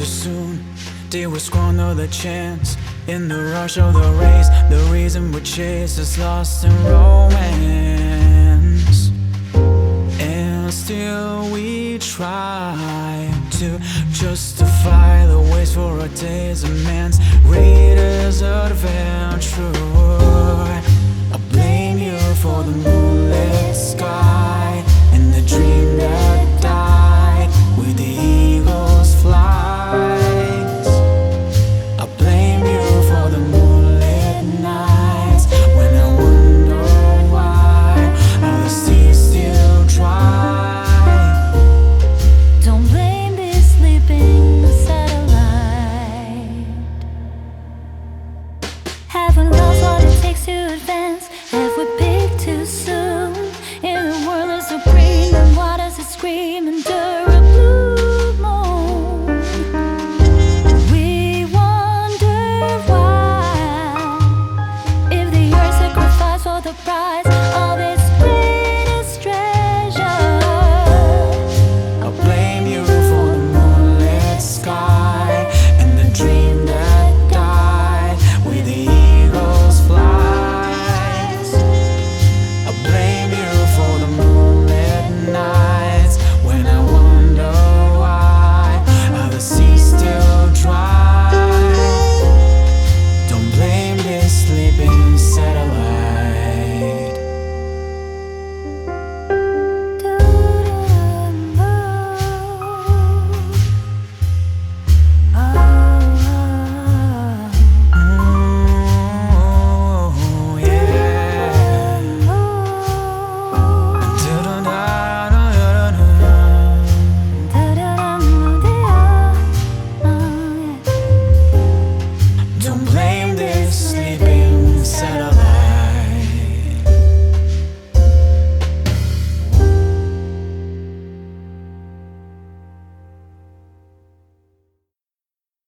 Too soon, did we squander the chance in the rush of the race. The reason we chase is lost in romance. And still we try to justify the waste for our day's immense reader's adventure.